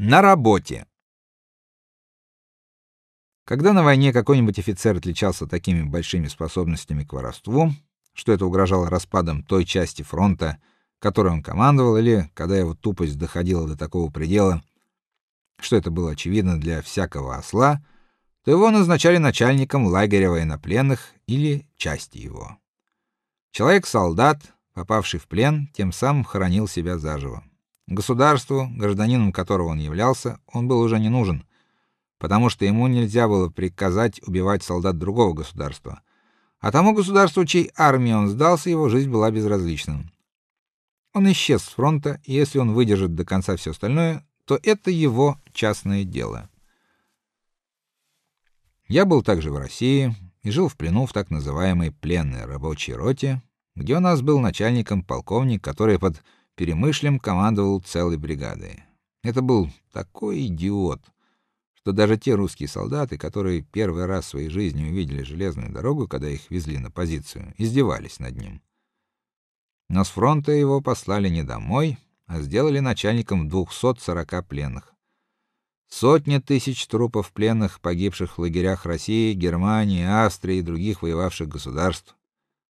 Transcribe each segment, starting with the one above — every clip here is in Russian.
На работе. Когда на войне какой-нибудь офицер отличался такими большими способностями к воровству, что это угрожало распадом той части фронта, которой он командовал, или когда его тупость доходила до такого предела, что это было очевидно для всякого осла, то его назначали начальником лагеря военнопленных или части его. Человек-солдат, попавший в плен, тем самым хоронил себя заживо. Государству, гражданином которого он являлся, он был уже не нужен потому что ему нельзя было приказать убивать солдат другого государства. А тому государству, чьей армии он сдался, его жизнь была безразлична. Он исчез с фронта, и если он выдержит до конца все остальное, то это его частное дело. Я был также в России и жил в плену в так называемой пленной рабочей роте, где у нас был начальником полковник, который под Перемышлем командовал целой бригадой. Это был такой идиот что даже те русские солдаты, которые первый раз в своей жизни увидели железную дорогу, когда их везли на позицию, издевались над ним. Но с фронта его послали не домой, а сделали начальником 240 пленных. Сотни тысяч трупов пленных, погибших в лагерях России, Германии, Австрии и других воевавших государств.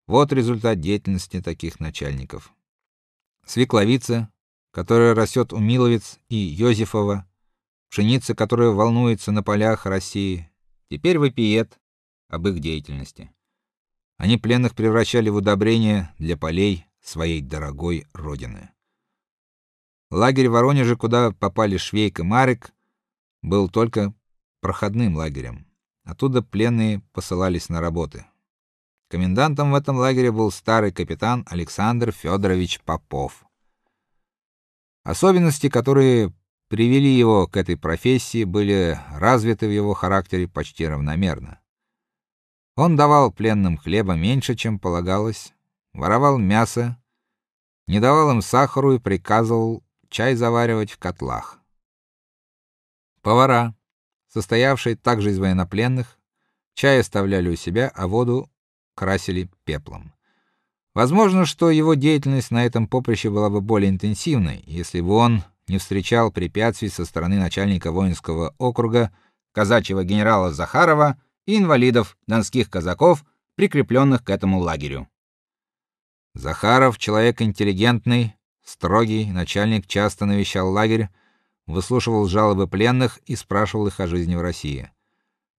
Вот результат деятельности таких начальников. Свекловица, которая растет у Миловец и Йозефова, пшеница, которая волнуется на полях России, теперь вопиет об их деятельности. Они пленных превращали в удобрение для полей своей дорогой родины. Лагерь в Воронеже, куда попали Швейк и Марик, был только проходным лагерем. Оттуда пленные посылались на работы. Комендантом в этом лагере был старый капитан Александр Федорович Попов. Особенности, которые привели его к этой профессии, были развиты в его характере почти равномерно. Он давал пленным хлеба меньше, чем полагалось, воровал мясо, не давал им сахару и приказывал чай заваривать в котлах. Повара, состоявшие также из военнопленных, чай оставляли у себя, а воду красили пеплом. Возможно, что его деятельность на этом поприще была бы более интенсивной, если бы он не встречал препятствий со стороны начальника воинского округа казачьего генерала Захарова и инвалидов донских казаков, прикрепленных к этому лагерю. Захаров человек интеллигентный, строгий, начальник часто навещал лагерь, выслушивал жалобы пленных и спрашивал их о жизни в России.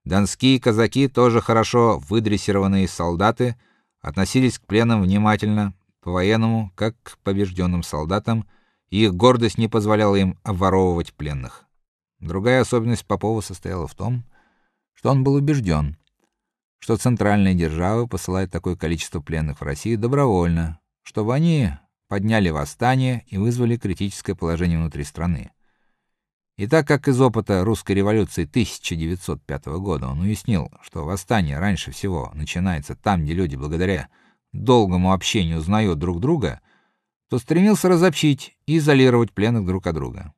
Донские казаки, тоже хорошо выдрессированные солдаты, относились к пленным внимательно, по-военному, как к побежденным солдатам и их гордость не позволяла им обворовывать пленных. Другая особенность Попова состояла в том, что он был убежден, что центральные державы посылают такое количество пленных в Россию добровольно, чтобы они подняли восстание и вызвали критическое положение внутри страны. И так как из опыта русской революции 1905 года он уяснил, что восстание раньше всего начинается там, где люди благодаря долгому общению узнают друг друга, то стремился разобщить и изолировать пленных друг от друга.